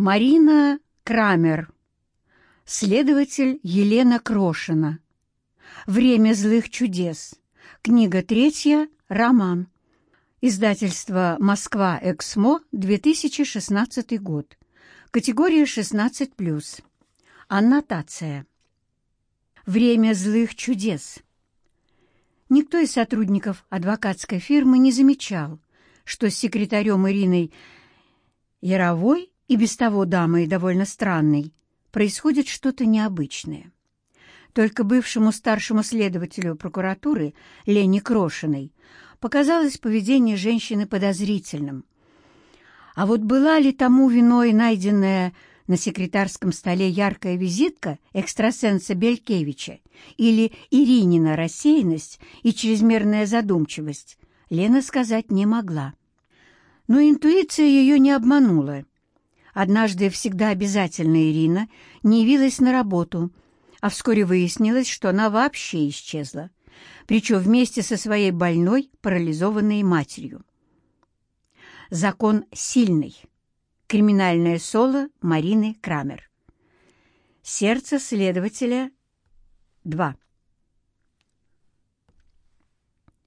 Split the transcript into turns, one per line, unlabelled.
Марина Крамер. Следователь Елена Крошина. «Время злых чудес». Книга третья. Роман. Издательство «Москва. Эксмо. 2016 год». Категория 16+. Аннотация. «Время злых чудес». Никто из сотрудников адвокатской фирмы не замечал, что с секретарем Ириной Яровой и без того дама и довольно странной происходит что-то необычное. Только бывшему старшему следователю прокуратуры Лене Крошиной показалось поведение женщины подозрительным. А вот была ли тому виной найденная на секретарском столе яркая визитка экстрасенса Белькевича или Иринина рассеянность и чрезмерная задумчивость, Лена сказать не могла. Но интуиция ее не обманула. Однажды всегда обязательная Ирина не явилась на работу, а вскоре выяснилось, что она вообще исчезла, причем вместе со своей больной, парализованной матерью. Закон сильный. Криминальное соло Марины Крамер. Сердце следователя 2.